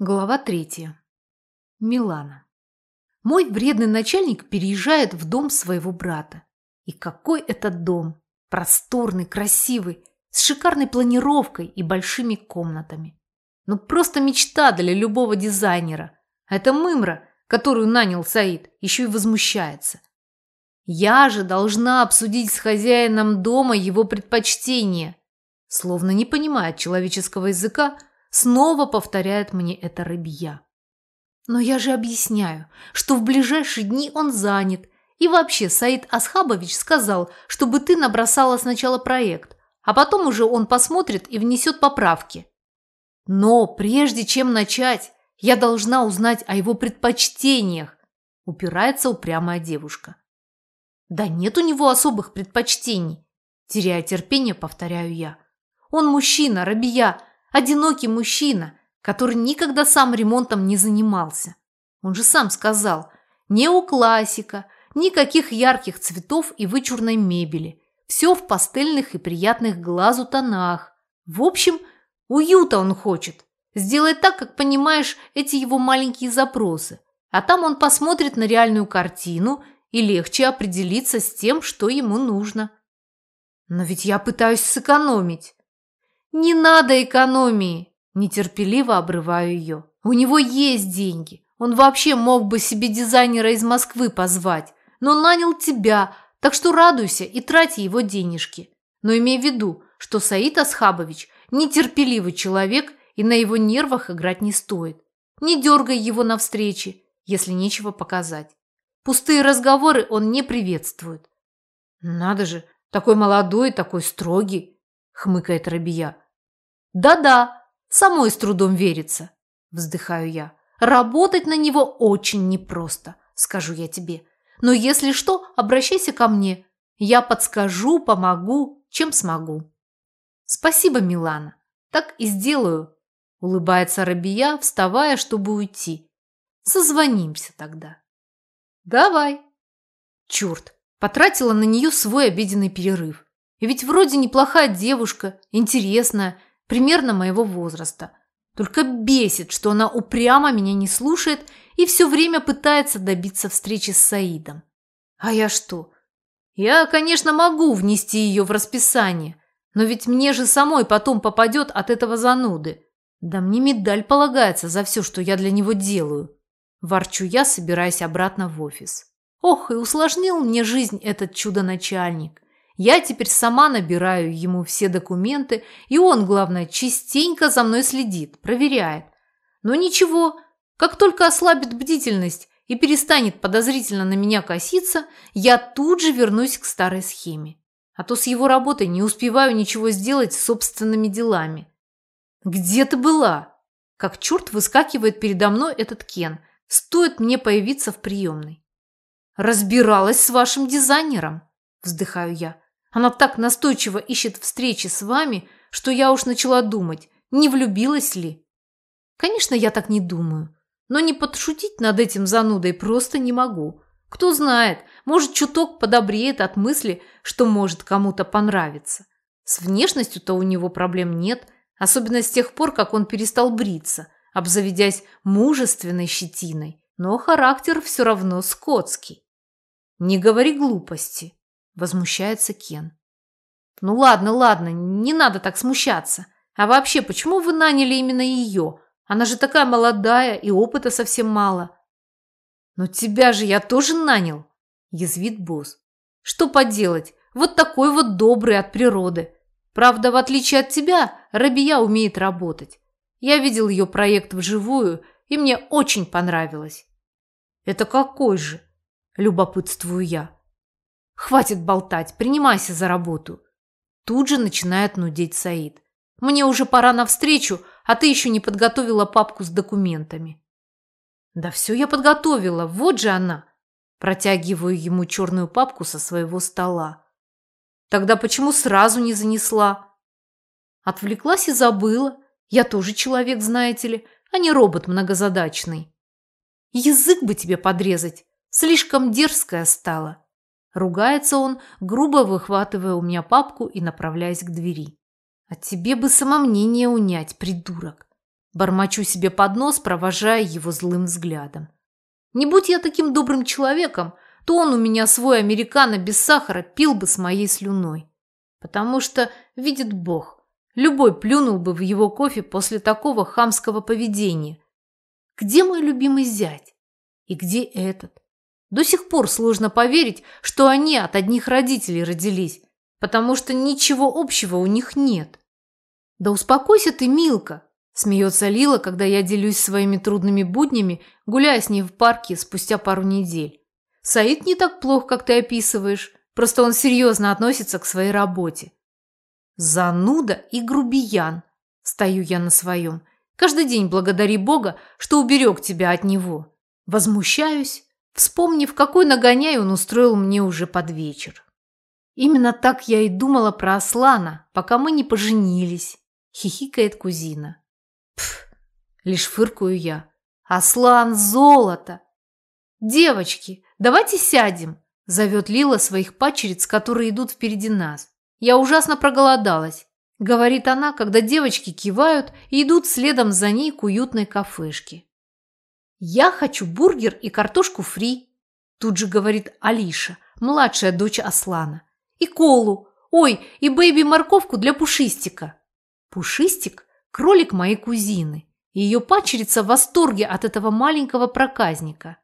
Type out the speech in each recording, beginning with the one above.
Глава третья. Милана. Мой вредный начальник переезжает в дом своего брата. И какой этот дом! Просторный, красивый, с шикарной планировкой и большими комнатами. Ну просто мечта для любого дизайнера. Эта мымра, которую нанял Саид, еще и возмущается. Я же должна обсудить с хозяином дома его предпочтения. Словно не понимает человеческого языка, снова повторяет мне это рыбья. Но я же объясняю, что в ближайшие дни он занят. И вообще, Саид Асхабович сказал, чтобы ты набросала сначала проект, а потом уже он посмотрит и внесет поправки. Но прежде чем начать, я должна узнать о его предпочтениях, упирается упрямая девушка. Да нет у него особых предпочтений. Теряя терпение, повторяю я. Он мужчина, рабия, одинокий мужчина, который никогда сам ремонтом не занимался. Он же сам сказал, неоклассика, никаких ярких цветов и вычурной мебели. Все в пастельных и приятных глазу тонах. В общем, уюта он хочет. Сделай так, как понимаешь эти его маленькие запросы. А там он посмотрит на реальную картину – и легче определиться с тем, что ему нужно. Но ведь я пытаюсь сэкономить. Не надо экономии, нетерпеливо обрываю ее. У него есть деньги. Он вообще мог бы себе дизайнера из Москвы позвать, но нанял тебя, так что радуйся и трать его денежки. Но имей в виду, что Саид Асхабович нетерпеливый человек и на его нервах играть не стоит. Не дергай его на встречи, если нечего показать. Пустые разговоры он не приветствует. «Надо же, такой молодой, такой строгий», – хмыкает Рабия. «Да-да, самой с трудом верится», – вздыхаю я. «Работать на него очень непросто, скажу я тебе. Но если что, обращайся ко мне. Я подскажу, помогу, чем смогу». «Спасибо, Милана. Так и сделаю», – улыбается Рабия, вставая, чтобы уйти. «Созвонимся тогда». «Давай». Черт, потратила на нее свой обеденный перерыв. Ведь вроде неплохая девушка, интересная, примерно моего возраста. Только бесит, что она упрямо меня не слушает и все время пытается добиться встречи с Саидом. А я что? Я, конечно, могу внести ее в расписание, но ведь мне же самой потом попадет от этого зануды. Да мне медаль полагается за все, что я для него делаю. Ворчу я, собираясь обратно в офис. Ох, и усложнил мне жизнь этот чудо-начальник. Я теперь сама набираю ему все документы, и он, главное, частенько за мной следит, проверяет. Но ничего, как только ослабит бдительность и перестанет подозрительно на меня коситься, я тут же вернусь к старой схеме. А то с его работой не успеваю ничего сделать собственными делами. «Где ты была?» Как черт выскакивает передо мной этот Кен – Стоит мне появиться в приемной. «Разбиралась с вашим дизайнером», – вздыхаю я. «Она так настойчиво ищет встречи с вами, что я уж начала думать, не влюбилась ли?» Конечно, я так не думаю, но не подшутить над этим занудой просто не могу. Кто знает, может, чуток подобреет от мысли, что может кому-то понравиться. С внешностью-то у него проблем нет, особенно с тех пор, как он перестал бриться – обзаведясь мужественной щетиной, но характер все равно скотский. «Не говори глупости», – возмущается Кен. «Ну ладно, ладно, не надо так смущаться. А вообще, почему вы наняли именно ее? Она же такая молодая и опыта совсем мало». «Но тебя же я тоже нанял», – язвит босс. «Что поделать, вот такой вот добрый от природы. Правда, в отличие от тебя, Рабия умеет работать. Я видел ее проект вживую, и мне очень понравилось. Это какой же? Любопытствую я. Хватит болтать, принимайся за работу. Тут же начинает нудеть Саид. Мне уже пора навстречу, а ты еще не подготовила папку с документами. Да все я подготовила, вот же она. Протягиваю ему черную папку со своего стола. Тогда почему сразу не занесла? Отвлеклась и забыла. Я тоже человек, знаете ли, а не робот многозадачный. Язык бы тебе подрезать, слишком дерзкая стала. Ругается он, грубо выхватывая у меня папку и направляясь к двери. А тебе бы самомнение унять, придурок. Бормочу себе под нос, провожая его злым взглядом. Не будь я таким добрым человеком, то он у меня свой американо без сахара пил бы с моей слюной. Потому что, видит Бог, любой плюнул бы в его кофе после такого хамского поведения. Где мой любимый зять? И где этот? До сих пор сложно поверить, что они от одних родителей родились, потому что ничего общего у них нет. Да успокойся ты, Милка, смеется Лила, когда я делюсь своими трудными буднями, гуляя с ней в парке спустя пару недель. Саид не так плох, как ты описываешь, просто он серьезно относится к своей работе. Зануда и грубиян, стою я на своем. Каждый день благодари Бога, что уберег тебя от него. Возмущаюсь, вспомнив, какой нагоняй он устроил мне уже под вечер. Именно так я и думала про Аслана, пока мы не поженились, хихикает кузина. Пф, лишь фыркую я. Аслан золото! Девочки, давайте сядем, зовет Лила своих пачериц, которые идут впереди нас. Я ужасно проголодалась, говорит она, когда девочки кивают и идут следом за ней к уютной кафешке. Я хочу бургер и картошку фри, тут же говорит Алиша, младшая дочь Аслана. И колу. Ой, и бэйби-морковку для Пушистика. Пушистик – кролик моей кузины. Ее пачерица в восторге от этого маленького проказника.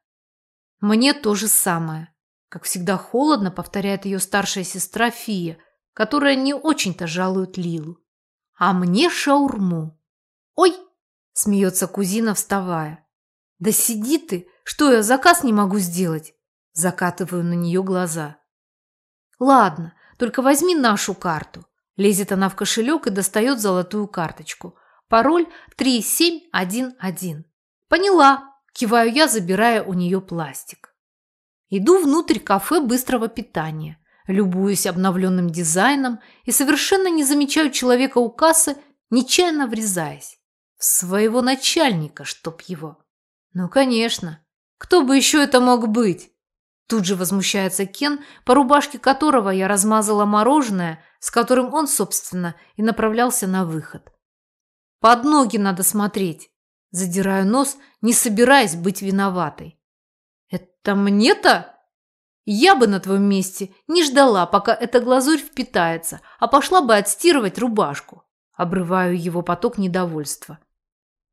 Мне то же самое. Как всегда холодно, повторяет ее старшая сестра Фия, которая не очень-то жалует Лилу. А мне шаурму. Ой, смеется кузина, вставая. Да сиди ты, что я заказ не могу сделать? Закатываю на нее глаза. Ладно, только возьми нашу карту. Лезет она в кошелек и достает золотую карточку. Пароль 3711. Поняла, Киваю я, забирая у нее пластик. Иду внутрь кафе быстрого питания, любуюсь обновленным дизайном и совершенно не замечаю человека у кассы, нечаянно врезаясь. В своего начальника, чтоб его. Ну, конечно. Кто бы еще это мог быть? Тут же возмущается Кен, по рубашке которого я размазала мороженое, с которым он, собственно, и направлялся на выход. Под ноги надо смотреть. Задираю нос, не собираясь быть виноватой. «Это мне-то?» Я бы на твоем месте не ждала, пока эта глазурь впитается, а пошла бы отстирывать рубашку. Обрываю его поток недовольства.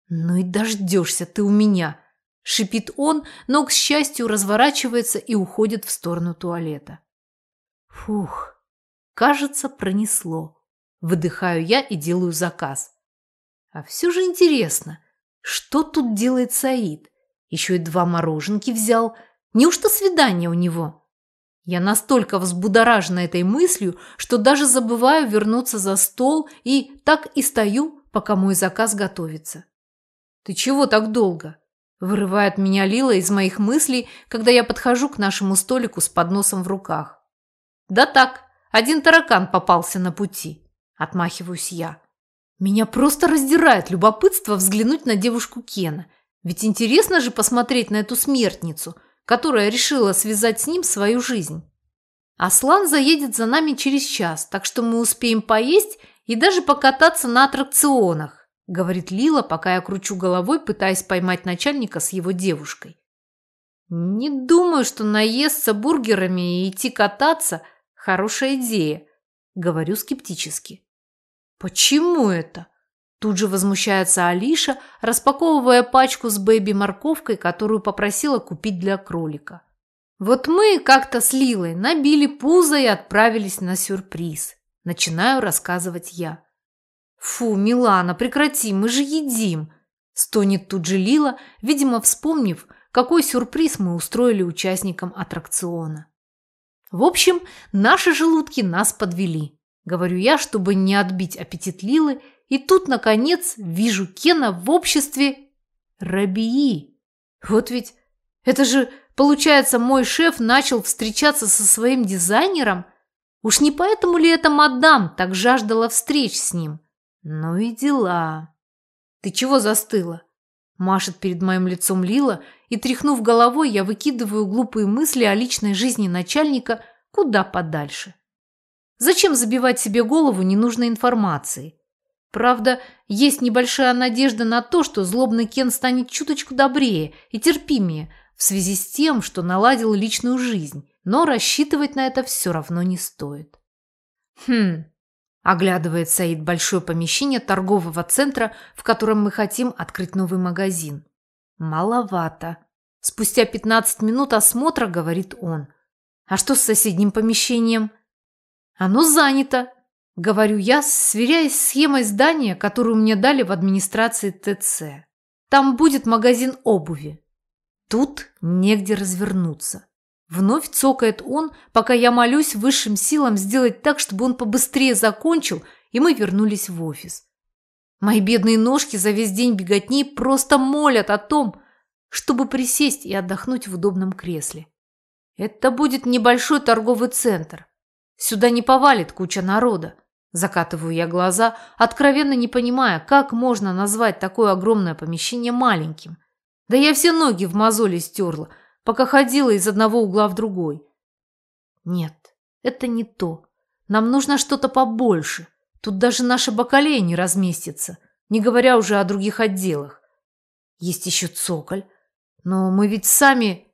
«Ну и дождешься ты у меня!» – шипит он, но, к счастью, разворачивается и уходит в сторону туалета. Фух, кажется, пронесло. Выдыхаю я и делаю заказ. А все же интересно – что тут делает Саид? Еще и два мороженки взял. Неужто свидание у него? Я настолько взбудоражена этой мыслью, что даже забываю вернуться за стол и так и стою, пока мой заказ готовится. «Ты чего так долго?» Вырывает меня Лила из моих мыслей, когда я подхожу к нашему столику с подносом в руках. «Да так, один таракан попался на пути», – отмахиваюсь я. Меня просто раздирает любопытство взглянуть на девушку Кена. Ведь интересно же посмотреть на эту смертницу, которая решила связать с ним свою жизнь. Аслан заедет за нами через час, так что мы успеем поесть и даже покататься на аттракционах, говорит Лила, пока я кручу головой, пытаясь поймать начальника с его девушкой. Не думаю, что наесться бургерами и идти кататься – хорошая идея, говорю скептически. «Почему это?» Тут же возмущается Алиша, распаковывая пачку с бэби-морковкой, которую попросила купить для кролика. Вот мы как-то с Лилой набили пузо и отправились на сюрприз. Начинаю рассказывать я. «Фу, Милана, прекрати, мы же едим!» Стонет тут же Лила, видимо, вспомнив, какой сюрприз мы устроили участникам аттракциона. В общем, наши желудки нас подвели. Говорю я, чтобы не отбить аппетит Лилы, и тут, наконец, вижу Кена в обществе Рабии. Вот ведь это же, получается, мой шеф начал встречаться со своим дизайнером? Уж не поэтому ли эта мадам так жаждала встреч с ним? Ну и дела. Ты чего застыла? Машет перед моим лицом Лила, и, тряхнув головой, я выкидываю глупые мысли о личной жизни начальника куда подальше. Зачем забивать себе голову ненужной информацией? Правда, есть небольшая надежда на то, что злобный Кен станет чуточку добрее и терпимее в связи с тем, что наладил личную жизнь, но рассчитывать на это все равно не стоит. Хм, оглядывает Саид большое помещение торгового центра, в котором мы хотим открыть новый магазин. Маловато. Спустя 15 минут осмотра говорит он. А что с соседним помещением? Оно занято, говорю я, сверяясь с схемой здания, которую мне дали в администрации ТЦ. Там будет магазин обуви. Тут негде развернуться. Вновь цокает он, пока я молюсь высшим силам сделать так, чтобы он побыстрее закончил, и мы вернулись в офис. Мои бедные ножки за весь день беготни просто молят о том, чтобы присесть и отдохнуть в удобном кресле. Это будет небольшой торговый центр. Сюда не повалит куча народа. Закатываю я глаза, откровенно не понимая, как можно назвать такое огромное помещение маленьким. Да я все ноги в мозоли стерла – пока ходила из одного угла в другой. Нет, это не то. Нам нужно что-то побольше. Тут даже наша бакалея не разместится, не говоря уже о других отделах. Есть еще цоколь. Но мы ведь сами...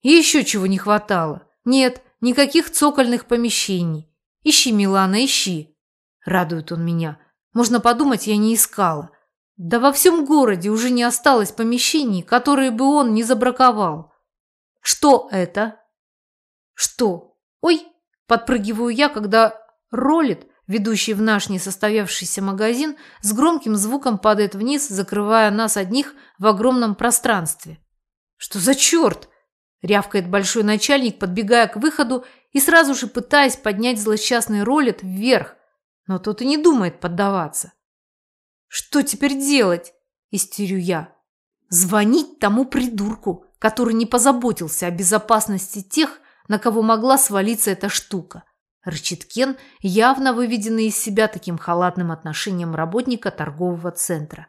И еще чего не хватало. Нет, никаких цокольных помещений. Ищи, Милана, ищи. Радует он меня. Можно подумать, я не искала. Да во всем городе уже не осталось помещений, которые бы он не забраковал. Что это? Что? Ой, подпрыгиваю я, когда ролит, ведущий в наш несостоявшийся магазин, с громким звуком падает вниз, закрывая нас одних в огромном пространстве. Что за черт? Рявкает большой начальник, подбегая к выходу и сразу же пытаясь поднять злосчастный ролит вверх, но тот и не думает поддаваться. «Что теперь делать?» – истерю я. «Звонить тому придурку!» Который не позаботился о безопасности тех, на кого могла свалиться эта штука. Рычит явно выведенный из себя таким халатным отношением работника торгового центра.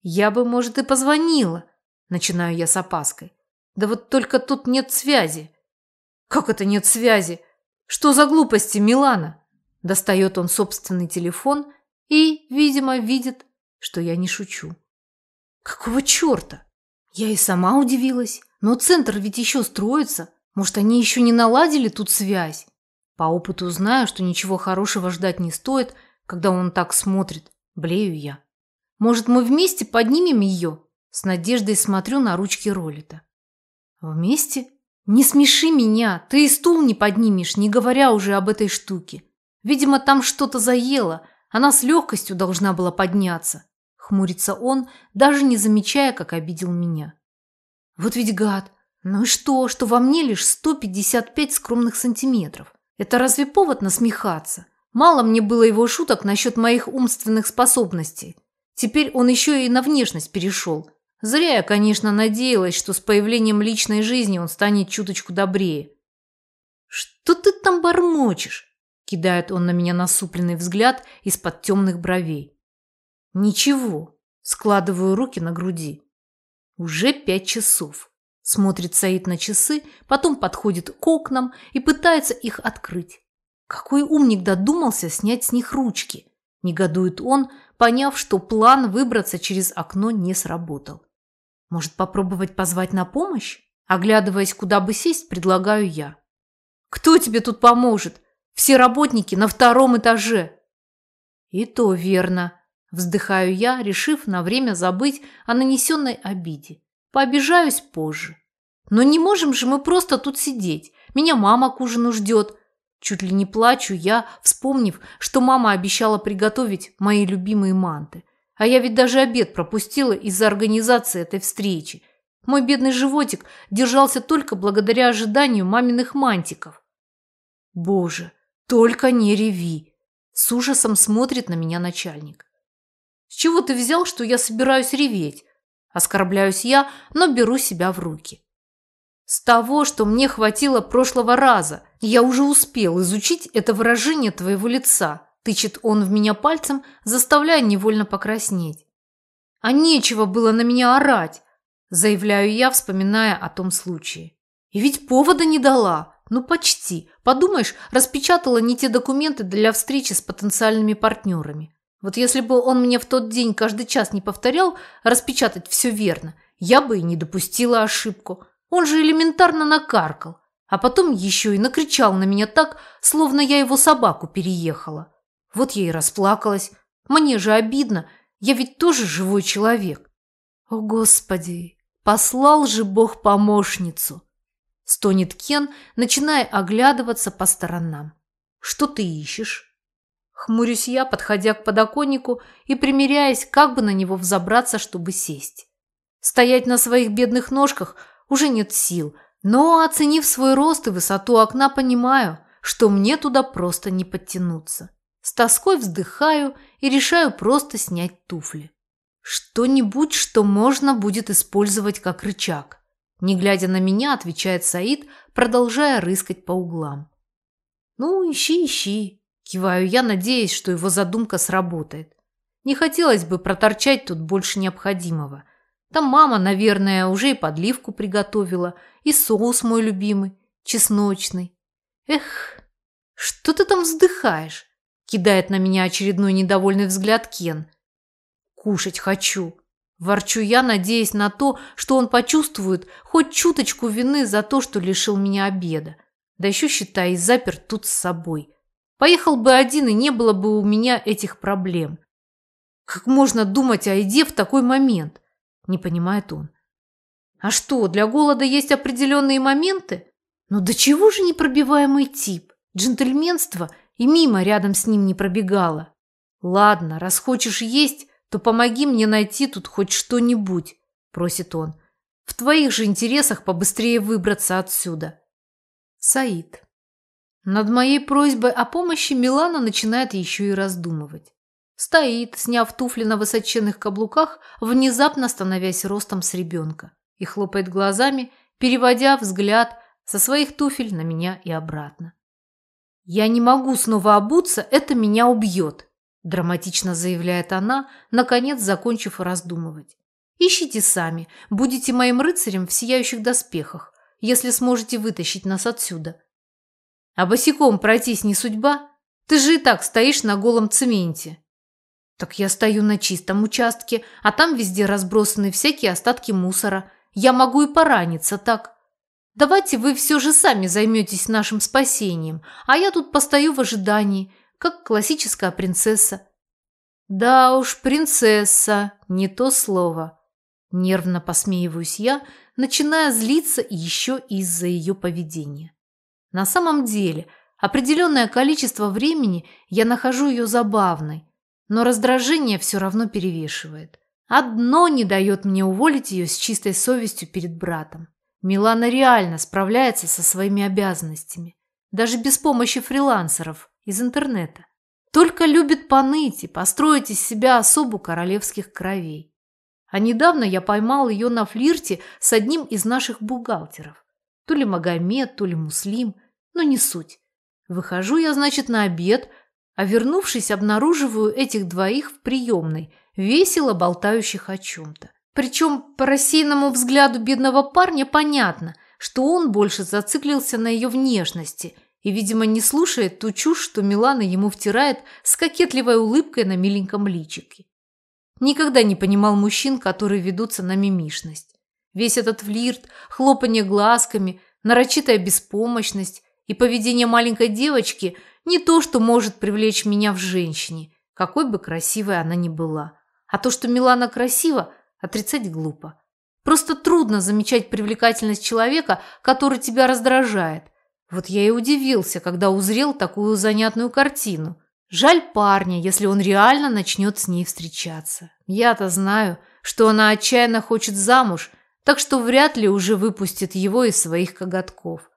«Я бы, может, и позвонила», – начинаю я с опаской. «Да вот только тут нет связи». «Как это нет связи? Что за глупости, Милана?» Достает он собственный телефон и, видимо, видит, что я не шучу. «Какого черта?» Я и сама удивилась. Но центр ведь еще строится. Может, они еще не наладили тут связь? По опыту знаю, что ничего хорошего ждать не стоит, когда он так смотрит. Блею я. Может, мы вместе поднимем ее? С надеждой смотрю на ручки ролита. Вместе? Не смеши меня. Ты и стул не поднимешь, не говоря уже об этой штуке. Видимо, там что-то заело. Она с легкостью должна была подняться. Хмурится он, даже не замечая, как обидел меня. Вот ведь гад. Ну и что, что во мне лишь 155 скромных сантиметров? Это разве повод насмехаться? Мало мне было его шуток насчет моих умственных способностей. Теперь он еще и на внешность перешел. Зря я, конечно, надеялась, что с появлением личной жизни он станет чуточку добрее. «Что ты там бормочешь?» – кидает он на меня насупленный взгляд из-под темных бровей. Ничего. Складываю руки на груди. Уже пять часов. Смотрит Саид на часы, потом подходит к окнам и пытается их открыть. Какой умник додумался снять с них ручки? Негодует он, поняв, что план выбраться через окно не сработал. Может, попробовать позвать на помощь? Оглядываясь, куда бы сесть, предлагаю я. Кто тебе тут поможет? Все работники на втором этаже. И то верно. Вздыхаю я, решив на время забыть о нанесенной обиде. Пообижаюсь позже. Но не можем же мы просто тут сидеть. Меня мама к ужину ждет. Чуть ли не плачу я, вспомнив, что мама обещала приготовить мои любимые манты. А я ведь даже обед пропустила из-за организации этой встречи. Мой бедный животик держался только благодаря ожиданию маминых мантиков. Боже, только не реви. С ужасом смотрит на меня начальник. С чего ты взял, что я собираюсь реветь? Оскорбляюсь я, но беру себя в руки. С того, что мне хватило прошлого раза. Я уже успел изучить это выражение твоего лица. Тычет он в меня пальцем, заставляя невольно покраснеть. А нечего было на меня орать, заявляю я, вспоминая о том случае. И ведь повода не дала. Ну, почти. Подумаешь, распечатала не те документы для встречи с потенциальными партнерами. Вот если бы он мне в тот день каждый час не повторял распечатать все верно, я бы и не допустила ошибку. Он же элементарно накаркал, а потом еще и накричал на меня так, словно я его собаку переехала. Вот я и расплакалась. Мне же обидно, я ведь тоже живой человек. О, Господи, послал же Бог помощницу. Стонет Кен, начиная оглядываться по сторонам. Что ты ищешь? Хмурюсь я, подходя к подоконнику и примеряясь, как бы на него взобраться, чтобы сесть. Стоять на своих бедных ножках уже нет сил, но, оценив свой рост и высоту окна, понимаю, что мне туда просто не подтянуться. С тоской вздыхаю и решаю просто снять туфли. Что-нибудь, что можно будет использовать как рычаг. Не глядя на меня, отвечает Саид, продолжая рыскать по углам. «Ну, ищи, ищи», Киваю я, надеясь, что его задумка сработает. Не хотелось бы проторчать тут больше необходимого. Там мама, наверное, уже и подливку приготовила, и соус мой любимый, чесночный. Эх, что ты там вздыхаешь? Кидает на меня очередной недовольный взгляд Кен. Кушать хочу. Ворчу я, надеясь на то, что он почувствует хоть чуточку вины за то, что лишил меня обеда. Да еще, считай, заперт тут с собой. Поехал бы один, и не было бы у меня этих проблем. Как можно думать о еде в такой момент? Не понимает он. А что, для голода есть определенные моменты? Ну до чего же непробиваемый тип? Джентльменство и мимо рядом с ним не пробегало. Ладно, раз хочешь есть, то помоги мне найти тут хоть что-нибудь, просит он. В твоих же интересах побыстрее выбраться отсюда. Саид. Над моей просьбой о помощи Милана начинает еще и раздумывать. Стоит, сняв туфли на высоченных каблуках, внезапно становясь ростом с ребенка, и хлопает глазами, переводя взгляд со своих туфель на меня и обратно. «Я не могу снова обуться, это меня убьет», – драматично заявляет она, наконец закончив раздумывать. «Ищите сами, будете моим рыцарем в сияющих доспехах, если сможете вытащить нас отсюда. А босиком пройтись не судьба? Ты же и так стоишь на голом цементе. Так я стою на чистом участке, а там везде разбросаны всякие остатки мусора. Я могу и пораниться так. Давайте вы все же сами займетесь нашим спасением, а я тут постою в ожидании, как классическая принцесса. Да уж, принцесса, не то слово. Нервно посмеиваюсь я, начиная злиться еще из-за ее поведения. На самом деле, определенное количество времени я нахожу ее забавной, но раздражение все равно перевешивает. Одно не дает мне уволить ее с чистой совестью перед братом. Милана реально справляется со своими обязанностями, даже без помощи фрилансеров из интернета. Только любит поныть и построить из себя особу королевских кровей. А недавно я поймал ее на флирте с одним из наших бухгалтеров. То ли Магомед, то ли Муслим но не суть. Выхожу я, значит, на обед, а вернувшись, обнаруживаю этих двоих в приемной, весело болтающих о чем-то. Причем по рассеянному взгляду бедного парня понятно, что он больше зациклился на ее внешности и, видимо, не слушает ту чушь, что Милана ему втирает с кокетливой улыбкой на миленьком личике. Никогда не понимал мужчин, которые ведутся на мимишность. Весь этот флирт, хлопанье глазками, нарочитая беспомощность и поведение маленькой девочки не то, что может привлечь меня в женщине, какой бы красивой она ни была. А то, что Милана красива, отрицать глупо. Просто трудно замечать привлекательность человека, который тебя раздражает. Вот я и удивился, когда узрел такую занятную картину. Жаль парня, если он реально начнет с ней встречаться. Я-то знаю, что она отчаянно хочет замуж, так что вряд ли уже выпустит его из своих коготков.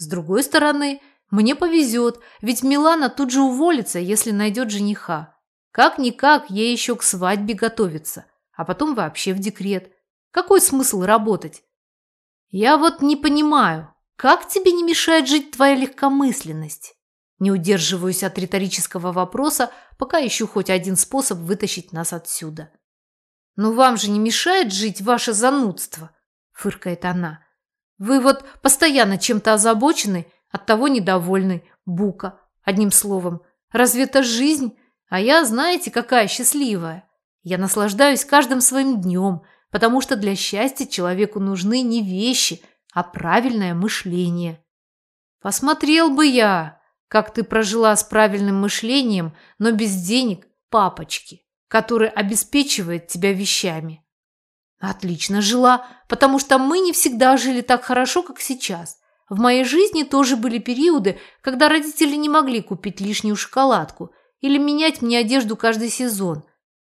С другой стороны, мне повезет, ведь Милана тут же уволится, если найдет жениха. Как-никак ей еще к свадьбе готовиться, а потом вообще в декрет. Какой смысл работать? Я вот не понимаю, как тебе не мешает жить твоя легкомысленность? Не удерживаюсь от риторического вопроса, пока ищу хоть один способ вытащить нас отсюда. «Но вам же не мешает жить ваше занудство?» – фыркает она. Вы вот постоянно чем-то озабочены, оттого недовольны, бука. Одним словом, разве это жизнь? А я, знаете, какая счастливая. Я наслаждаюсь каждым своим днем, потому что для счастья человеку нужны не вещи, а правильное мышление. Посмотрел бы я, как ты прожила с правильным мышлением, но без денег папочки, который обеспечивает тебя вещами. Отлично жила, потому что мы не всегда жили так хорошо, как сейчас. В моей жизни тоже были периоды, когда родители не могли купить лишнюю шоколадку или менять мне одежду каждый сезон.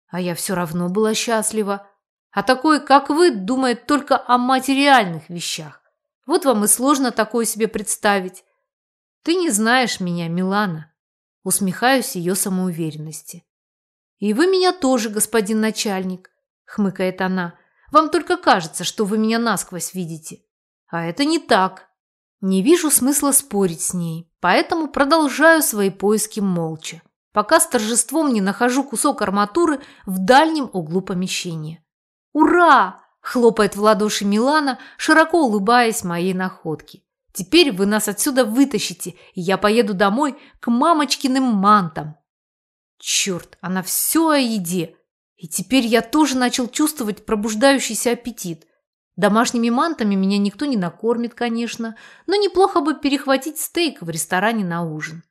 А я все равно была счастлива. А такой, как вы, думает только о материальных вещах. Вот вам и сложно такое себе представить. Ты не знаешь меня, Милана. Усмехаюсь ее самоуверенности. И вы меня тоже, господин начальник, хмыкает она. Вам только кажется, что вы меня насквозь видите. А это не так. Не вижу смысла спорить с ней, поэтому продолжаю свои поиски молча, пока с торжеством не нахожу кусок арматуры в дальнем углу помещения. «Ура!» – хлопает в ладоши Милана, широко улыбаясь моей находке. «Теперь вы нас отсюда вытащите, и я поеду домой к мамочкиным мантам». Черт, она все о еде. И теперь я тоже начал чувствовать пробуждающийся аппетит. Домашними мантами меня никто не накормит, конечно, но неплохо бы перехватить стейк в ресторане на ужин.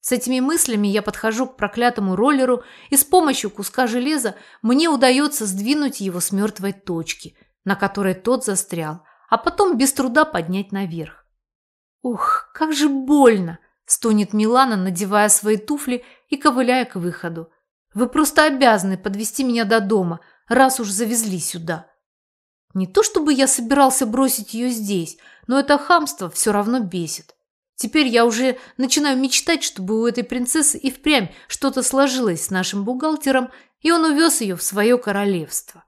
С этими мыслями я подхожу к проклятому роллеру, и с помощью куска железа мне удается сдвинуть его с мертвой точки, на которой тот застрял, а потом без труда поднять наверх. «Ух, как же больно!» – стонет Милана, надевая свои туфли и ковыляя к выходу. Вы просто обязаны подвести меня до дома, раз уж завезли сюда. Не то чтобы я собирался бросить ее здесь, но это хамство все равно бесит. Теперь я уже начинаю мечтать, чтобы у этой принцессы и впрямь что-то сложилось с нашим бухгалтером, и он увез ее в свое королевство.